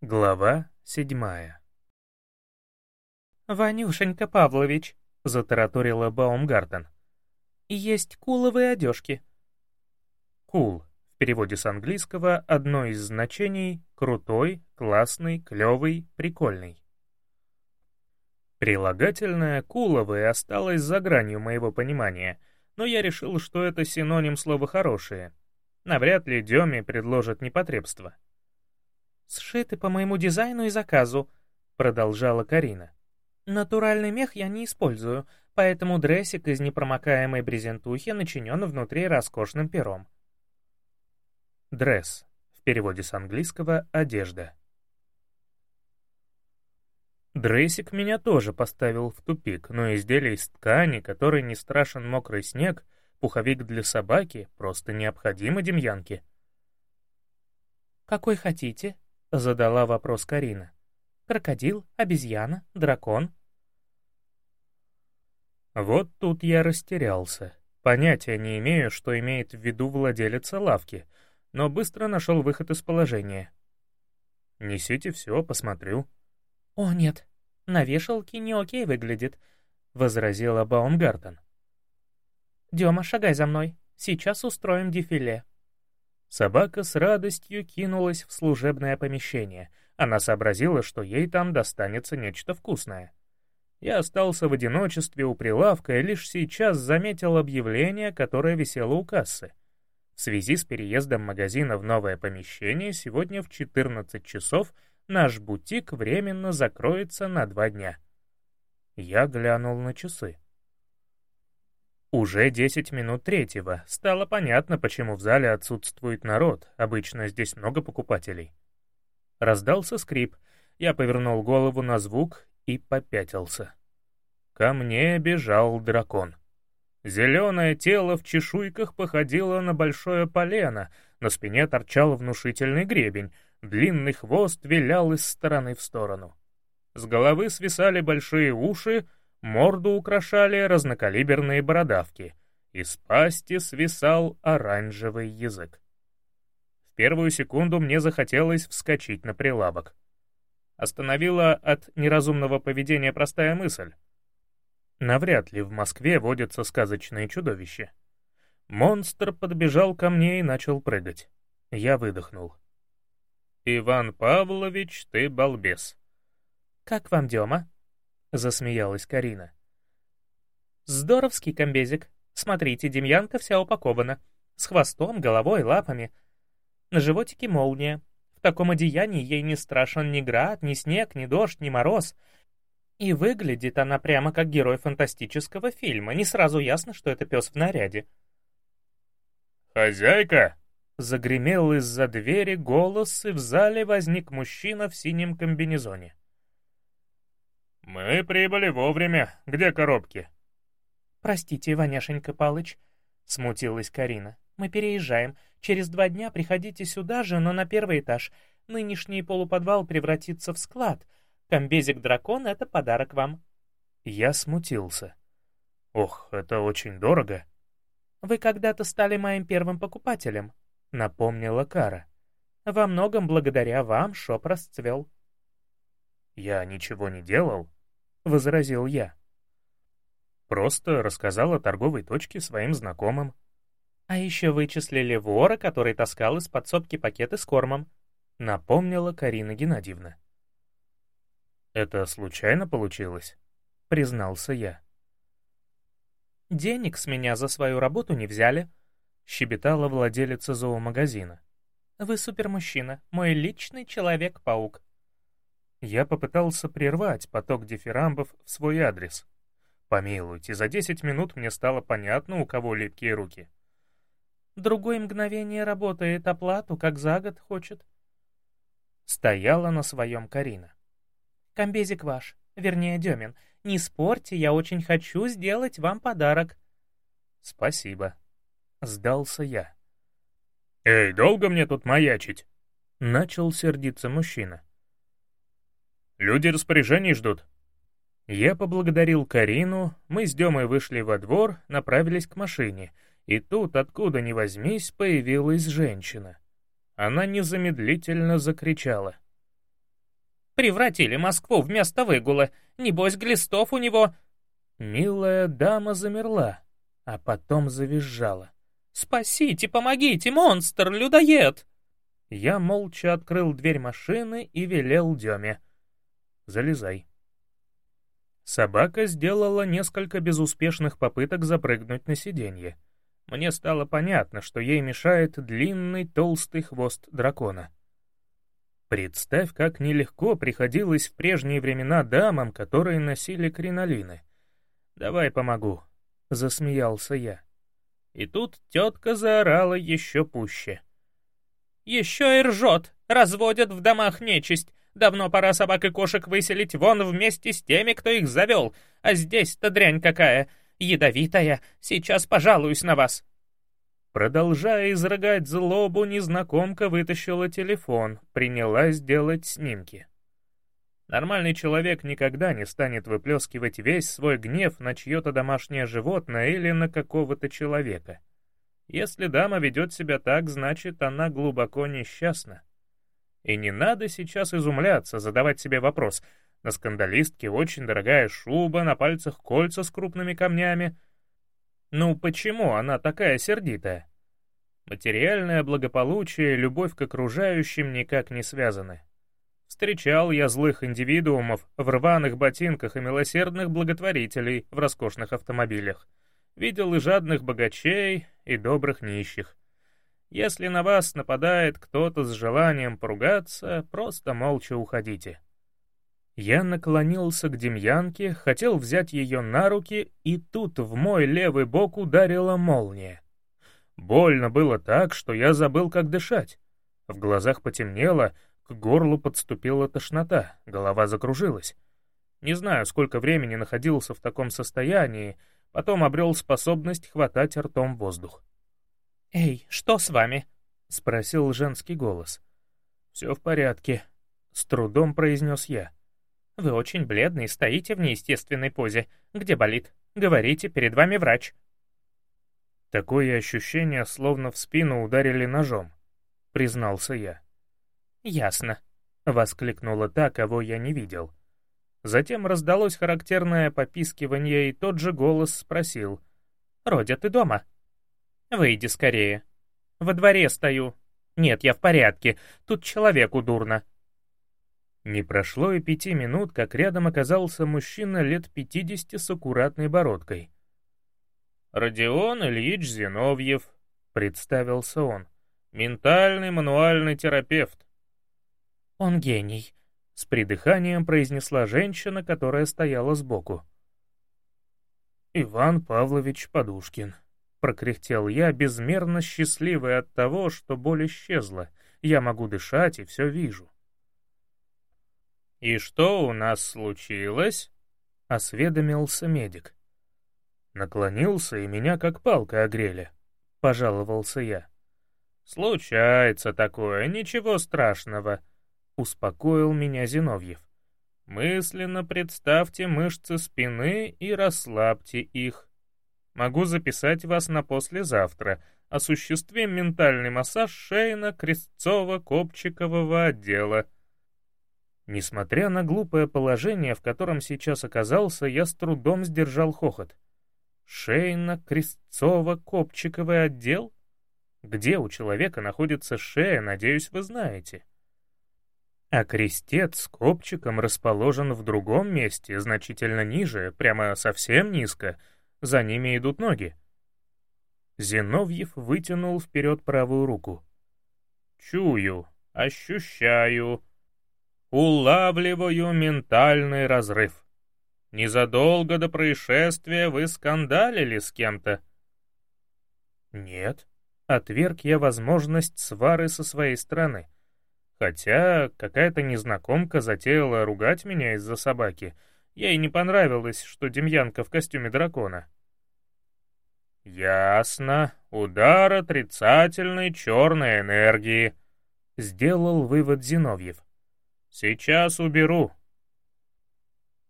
Глава седьмая «Ванюшенька Павлович», — затараторила Баумгартен, — «есть куловые одежки». Кул в переводе с английского одно из значений «крутой», «классный», «клевый», «прикольный». Прилагательное «куловые» осталось за гранью моего понимания, но я решил, что это синоним слова «хорошие». Навряд ли Деме предложат непотребство. «Сшиты по моему дизайну и заказу», — продолжала Карина. «Натуральный мех я не использую, поэтому дрессик из непромокаемой брезентухи начинен внутри роскошным пером». Dress, в переводе с английского «одежда». Дрессик меня тоже поставил в тупик, но изделие из ткани, которой не страшен мокрый снег, пуховик для собаки, просто необходимо демьянке. «Какой хотите?» — задала вопрос Карина. «Крокодил, обезьяна, дракон?» Вот тут я растерялся. Понятия не имею, что имеет в виду владелица лавки, но быстро нашел выход из положения. «Несите все, посмотрю». «О, нет, на вешалке не окей выглядит», — возразила Баумгартен. «Дема, шагай за мной, сейчас устроим дефиле». Собака с радостью кинулась в служебное помещение. Она сообразила, что ей там достанется нечто вкусное. Я остался в одиночестве у прилавка и лишь сейчас заметил объявление, которое висело у кассы. В связи с переездом магазина в новое помещение сегодня в 14 часов наш бутик временно закроется на два дня. Я глянул на часы. Уже 10 минут третьего. Стало понятно, почему в зале отсутствует народ, обычно здесь много покупателей. Раздался скрип, я повернул голову на звук и попятился. Ко мне бежал дракон. Зеленое тело в чешуйках походило на большое полено, на спине торчал внушительный гребень, длинный хвост вилял из стороны в сторону. С головы свисали большие уши, морду украшали разнокалиберные бородавки, из пасти свисал оранжевый язык. В первую секунду мне захотелось вскочить на прилавок. Остановила от неразумного поведения простая мысль. Навряд ли в Москве водятся сказочные чудовища. Монстр подбежал ко мне и начал прыгать. Я выдохнул. «Иван Павлович, ты балбес». «Как вам, Дема?» — засмеялась Карина. «Здоровский комбезик. Смотрите, Демьянка вся упакована. С хвостом, головой, лапами. На животике молния. В таком одеянии ей не страшен ни град, ни снег, ни дождь, ни мороз. И выглядит она прямо как герой фантастического фильма. Не сразу ясно, что это пес в наряде. «Хозяйка!» Загремел из-за двери голос, и в зале возник мужчина в синем комбинезоне. «Мы прибыли вовремя. Где коробки?» «Простите, Иваняшенька Палыч», — смутилась Карина. «Мы переезжаем. Через два дня приходите сюда же, но на первый этаж. Нынешний полуподвал превратится в склад. Комбезик-дракон — это подарок вам». Я смутился. «Ох, это очень дорого». «Вы когда-то стали моим первым покупателем», — напомнила Кара. «Во многом благодаря вам шоп расцвел». «Я ничего не делал», — возразил я. Просто рассказал о торговой точке своим знакомым. «А еще вычислили вора, который таскал из подсобки пакеты с кормом», — напомнила Карина Геннадьевна. «Это случайно получилось?» — признался я. «Денег с меня за свою работу не взяли», — щебетала владелица зоомагазина. «Вы супермужчина, мой личный Человек-паук». Я попытался прервать поток дифирамбов в свой адрес. Помилуйте, за десять минут мне стало понятно, у кого липкие руки. Другое мгновение работает, оплату, как за год хочет. Стояла на своем Карина. Комбезик ваш, вернее, Демин. Не спорьте, я очень хочу сделать вам подарок. Спасибо. Сдался я. «Эй, долго мне тут маячить?» Начал сердиться мужчина. «Люди распоряжений ждут». Я поблагодарил Карину, мы с Демой вышли во двор, направились к машине, И тут, откуда ни возьмись, появилась женщина. Она незамедлительно закричала. «Превратили Москву в место выгула. Небось, глистов у него...» Милая дама замерла, а потом завизжала. «Спасите, помогите, монстр, людоед!» Я молча открыл дверь машины и велел Деме. «Залезай». Собака сделала несколько безуспешных попыток запрыгнуть на сиденье. Мне стало понятно, что ей мешает длинный толстый хвост дракона. Представь, как нелегко приходилось в прежние времена дамам, которые носили кринолины. «Давай помогу», — засмеялся я. И тут тетка заорала еще пуще. «Еще и ржет! Разводят в домах нечисть! Давно пора собак и кошек выселить вон вместе с теми, кто их завел, а здесь-то дрянь какая! Ядовитая! Сейчас пожалуюсь на вас!» Продолжая изрыгать злобу, незнакомка вытащила телефон, принялась делать снимки. Нормальный человек никогда не станет выплескивать весь свой гнев на чье-то домашнее животное или на какого-то человека. Если дама ведет себя так, значит, она глубоко несчастна. И не надо сейчас изумляться, задавать себе вопрос. На скандалистке очень дорогая шуба, на пальцах кольца с крупными камнями. Ну почему она такая сердитая? Материальное благополучие и любовь к окружающим никак не связаны. Встречал я злых индивидуумов в рваных ботинках и милосердных благотворителей в роскошных автомобилях. Видел и жадных богачей, и добрых нищих. Если на вас нападает кто-то с желанием поругаться, просто молча уходите. Я наклонился к Демьянке, хотел взять ее на руки, и тут в мой левый бок ударила молния. Больно было так, что я забыл, как дышать. В глазах потемнело, к горлу подступила тошнота, голова закружилась. Не знаю, сколько времени находился в таком состоянии, потом обрел способность хватать ртом воздух. «Эй, что с вами?» — спросил женский голос. «Все в порядке», — с трудом произнес я. «Вы очень бледный, стоите в неестественной позе. Где болит? Говорите, перед вами врач». Такое ощущение, словно в спину ударили ножом, признался я. «Ясно», — воскликнула та, кого я не видел. Затем раздалось характерное попискивание, и тот же голос спросил. «Родя, ты дома?» «Выйди скорее». «Во дворе стою». «Нет, я в порядке. Тут человеку дурно». Не прошло и пяти минут, как рядом оказался мужчина лет пятидесяти с аккуратной бородкой. «Родион Ильич Зиновьев», — представился он. «Ментальный мануальный терапевт. «Он гений», — с придыханием произнесла женщина, которая стояла сбоку. «Иван Павлович Подушкин», — прокряхтел я, безмерно счастливый от того, что боль исчезла. Я могу дышать и все вижу. «И что у нас случилось?» — осведомился медик. Наклонился, и меня как палка огрели. Пожаловался я. «Случается такое, ничего страшного», успокоил меня Зиновьев. Мысленно представьте мышцы спины и расслабьте их. Могу записать вас на послезавтра. Осуществим ментальный массаж шейно-крестцово-копчикового отдела. Несмотря на глупое положение, в котором сейчас оказался, я с трудом сдержал хохот. Шейно-крестцово-копчиковый отдел? Где у человека находится шея, надеюсь, вы знаете. А крестец с копчиком расположен в другом месте, значительно ниже, прямо совсем низко. За ними идут ноги. Зиновьев вытянул вперед правую руку. «Чую, ощущаю, улавливаю ментальный разрыв. Незадолго до происшествия вы скандалили с кем-то?» «Нет», — отверг я возможность свары со своей стороны. Хотя какая-то незнакомка затеяла ругать меня из-за собаки. Ей не понравилось, что Демьянка в костюме дракона. «Ясно. Удар отрицательной черной энергии», — сделал вывод Зиновьев. «Сейчас уберу».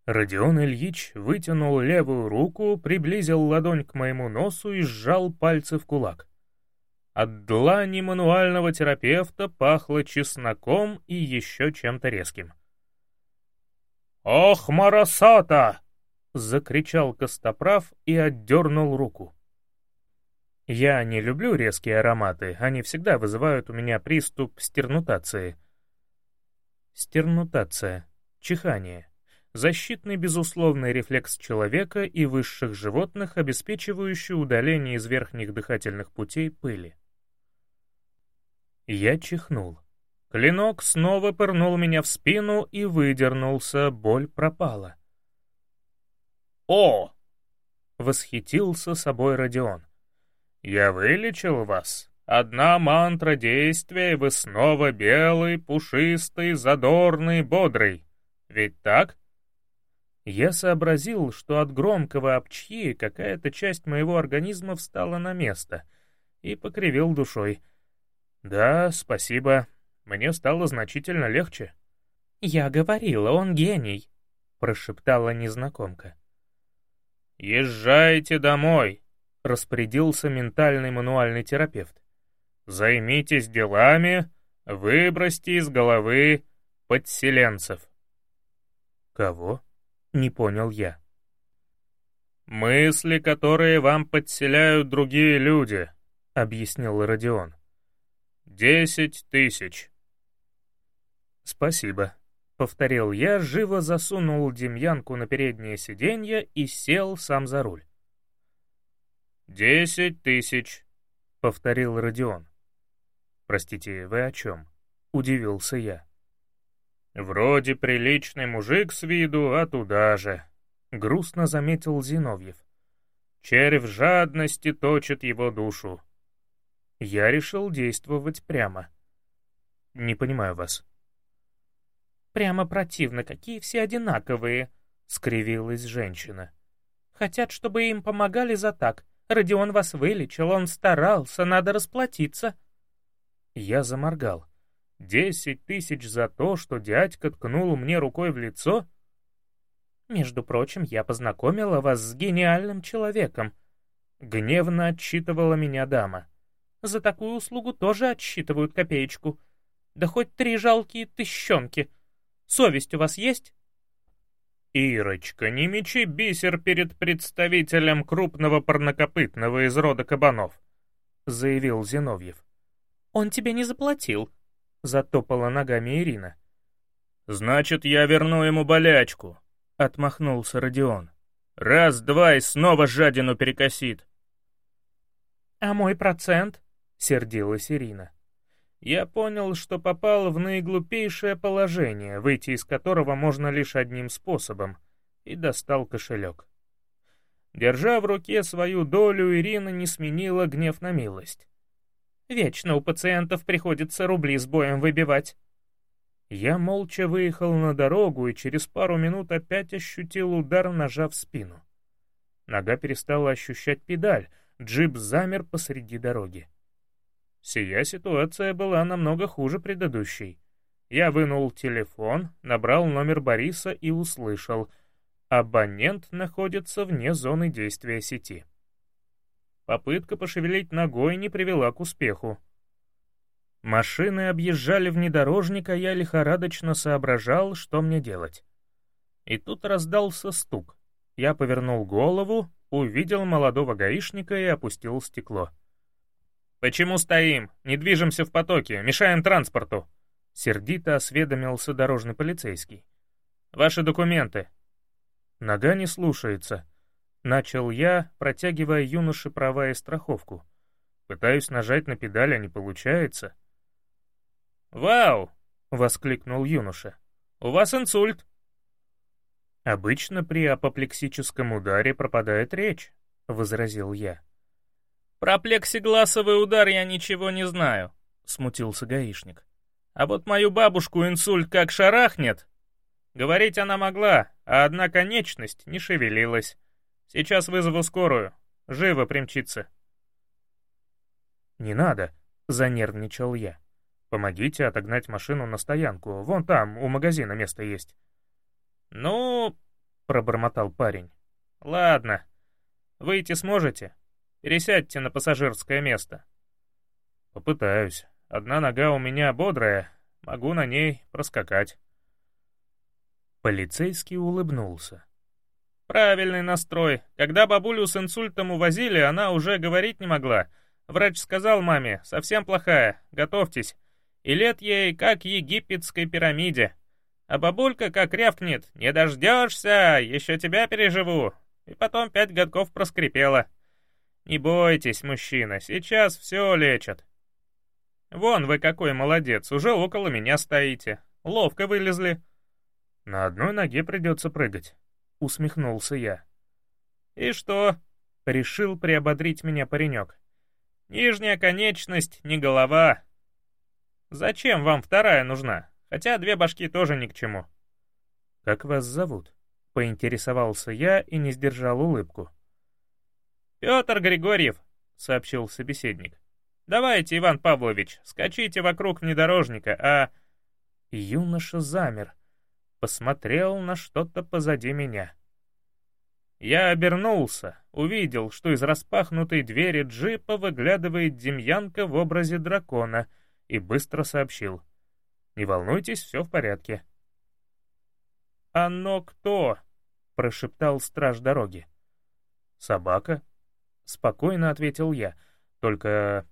Родион Ильич вытянул левую руку, приблизил ладонь к моему носу и сжал пальцы в кулак. От длани мануального терапевта пахло чесноком и еще чем-то резким. «Ох, Марасата!» — закричал Костоправ и отдернул руку. Я не люблю резкие ароматы, они всегда вызывают у меня приступ стернутации. Стернутация. Чихание. Защитный безусловный рефлекс человека и высших животных, обеспечивающий удаление из верхних дыхательных путей пыли. Я чихнул. Клинок снова пырнул меня в спину и выдернулся, боль пропала. «О!» — восхитился собой Родион. «Я вылечил вас. Одна мантра действия, и вы снова белый, пушистый, задорный, бодрый. Ведь так?» Я сообразил, что от громкого обчьи какая-то часть моего организма встала на место, и покривил душой. «Да, спасибо. Мне стало значительно легче». «Я говорила, он гений», — прошептала незнакомка. «Езжайте домой», — распорядился ментальный мануальный терапевт. «Займитесь делами, выбросьте из головы подселенцев». «Кого?» — не понял я. «Мысли, которые вам подселяют другие люди», — объяснил Родион. «Десять тысяч». «Спасибо», — повторил я, живо засунул Демьянку на переднее сиденье и сел сам за руль. «Десять тысяч», — повторил Родион. «Простите, вы о чем?» — удивился я. «Вроде приличный мужик с виду, а туда же», — грустно заметил Зиновьев. «Червь жадности точит его душу». Я решил действовать прямо. «Не понимаю вас». «Прямо противно, какие все одинаковые», — скривилась женщина. «Хотят, чтобы им помогали за так. Родион вас вылечил, он старался, надо расплатиться». Я заморгал. «Десять тысяч за то, что дядька ткнул мне рукой в лицо?» «Между прочим, я познакомила вас с гениальным человеком», — гневно отчитывала меня дама. «За такую услугу тоже отсчитывают копеечку. Да хоть три жалкие тыщенки. Совесть у вас есть?» «Ирочка, не мечи бисер перед представителем крупного парнокопытного из рода кабанов», — заявил Зиновьев. «Он тебе не заплатил», — затопала ногами Ирина. «Значит, я верну ему болячку», — отмахнулся Родион. «Раз-два и снова жадину перекосит». «А мой процент?» — сердилась Ирина я понял, что попал в наиглупейшее положение, выйти из которого можно лишь одним способом, и достал кошелек. Держа в руке свою долю, Ирина не сменила гнев на милость. «Вечно у пациентов приходится рубли с боем выбивать». Я молча выехал на дорогу и через пару минут опять ощутил удар ножа в спину. Нога перестала ощущать педаль, джип замер посреди дороги. Сия ситуация была намного хуже предыдущей. Я вынул телефон, набрал номер Бориса и услышал «Абонент находится вне зоны действия сети». Попытка пошевелить ногой не привела к успеху. Машины объезжали внедорожник, а я лихорадочно соображал, что мне делать. И тут раздался стук. Я повернул голову, увидел молодого гаишника и опустил стекло. «Почему стоим? Не движемся в потоке, мешаем транспорту!» Сердито осведомился дорожный полицейский. «Ваши документы». «Нога не слушается», — начал я, протягивая юноше права и страховку. Пытаюсь нажать на педаль, а не получается. «Вау!» — воскликнул юноша. «У вас инсульт!» «Обычно при апоплексическом ударе пропадает речь», — возразил я. «Про плексигласовый удар я ничего не знаю», — смутился гаишник. «А вот мою бабушку инсульт как шарахнет!» Говорить она могла, а одна конечность не шевелилась. Сейчас вызову скорую. Живо примчится. «Не надо», — занервничал я. «Помогите отогнать машину на стоянку. Вон там, у магазина место есть». «Ну...» пробормотал парень. «Ладно. Выйти сможете? Пересядьте на пассажирское место». «Попытаюсь. Одна нога у меня бодрая, могу на ней проскакать». Полицейский улыбнулся. «Правильный настрой. Когда бабулю с инсультом увозили, она уже говорить не могла. Врач сказал маме, совсем плохая, готовьтесь. И лет ей, как египетской пирамиде. А бабулька как рявкнет, не дождешься, еще тебя переживу. И потом пять годков проскрипела. Не бойтесь, мужчина, сейчас все лечат. Вон вы какой молодец, уже около меня стоите. Ловко вылезли. На одной ноге придется прыгать, усмехнулся я. И что? Решил приободрить меня паренек. Нижняя конечность, не голова. Зачем вам вторая нужна? Хотя две башки тоже ни к чему. Как вас зовут? Поинтересовался я и не сдержал улыбку. «Петр Григорьев», — сообщил собеседник. «Давайте, Иван Павлович, скачите вокруг внедорожника, а...» Юноша замер, посмотрел на что-то позади меня. Я обернулся, увидел, что из распахнутой двери джипа выглядывает Демьянка в образе дракона и быстро сообщил. «Не волнуйтесь, все в порядке». «Оно кто?» — прошептал страж дороги. «Собака?» — спокойно ответил я. «Только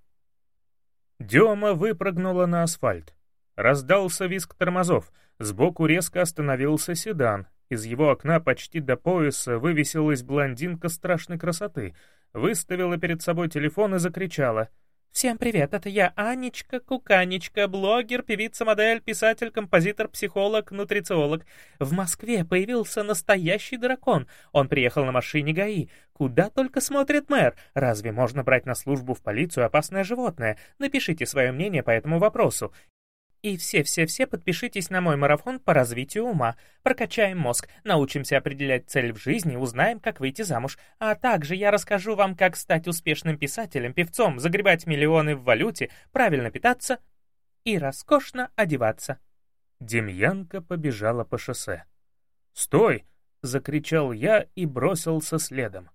Дема выпрыгнула на асфальт. Раздался визг тормозов, сбоку резко остановился седан. Из его окна почти до пояса вывесилась блондинка страшной красоты, выставила перед собой телефон и закричала — «Всем привет, это я, Анечка Куканечка, блогер, певица-модель, писатель, композитор, психолог, нутрициолог. В Москве появился настоящий дракон. Он приехал на машине ГАИ. Куда только смотрит мэр. Разве можно брать на службу в полицию опасное животное? Напишите свое мнение по этому вопросу. И все-все-все подпишитесь на мой марафон по развитию ума. Прокачаем мозг, научимся определять цель в жизни, узнаем, как выйти замуж. А также я расскажу вам, как стать успешным писателем, певцом, загребать миллионы в валюте, правильно питаться и роскошно одеваться. Демьянка побежала по шоссе. «Стой!» — закричал я и бросился следом.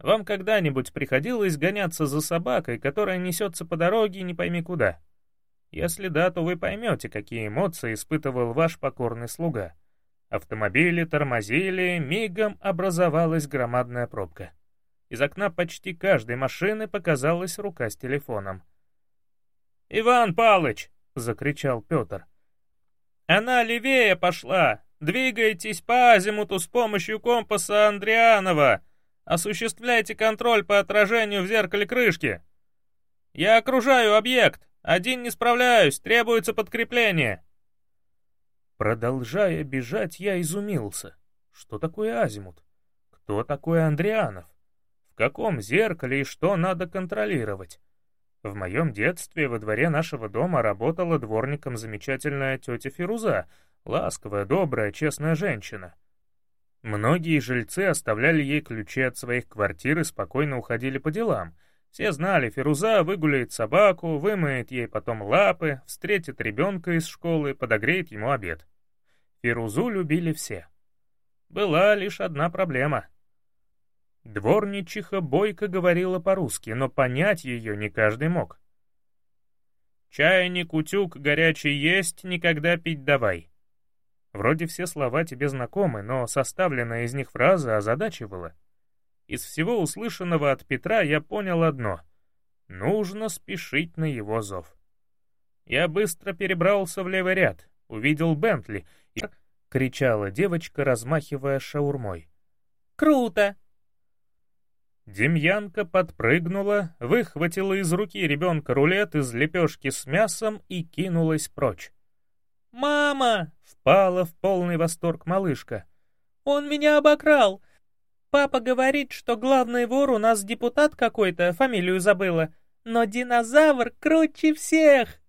«Вам когда-нибудь приходилось гоняться за собакой, которая несется по дороге не пойми куда?» Если да, то вы поймете, какие эмоции испытывал ваш покорный слуга. Автомобили тормозили, мигом образовалась громадная пробка. Из окна почти каждой машины показалась рука с телефоном. «Иван Палыч!» — закричал Петр. «Она левее пошла! Двигайтесь по азимуту с помощью компаса Андрианова! Осуществляйте контроль по отражению в зеркале крышки! Я окружаю объект!» Один не справляюсь, требуется подкрепление!» Продолжая бежать, я изумился. Что такое азимут? Кто такой Андрианов? В каком зеркале и что надо контролировать? В моем детстве во дворе нашего дома работала дворником замечательная тетя Фируза, ласковая, добрая, честная женщина. Многие жильцы оставляли ей ключи от своих квартир и спокойно уходили по делам — все знали, Фируза выгуляет собаку, вымоет ей потом лапы, встретит ребенка из школы, подогреет ему обед. Фирузу любили все. Была лишь одна проблема. Дворничиха бойко говорила по-русски, но понять ее не каждый мог. «Чайник, утюг, горячий есть, никогда пить давай». Вроде все слова тебе знакомы, но составленная из них фраза озадачивала. Из всего услышанного от Петра я понял одно — нужно спешить на его зов. Я быстро перебрался в левый ряд, увидел Бентли и... — кричала девочка, размахивая шаурмой. «Круто!» Демьянка подпрыгнула, выхватила из руки ребенка рулет из лепешки с мясом и кинулась прочь. «Мама!» — впала в полный восторг малышка. «Он меня обокрал! Папа говорит, что главный вор у нас депутат какой-то, фамилию забыла. Но динозавр круче всех!»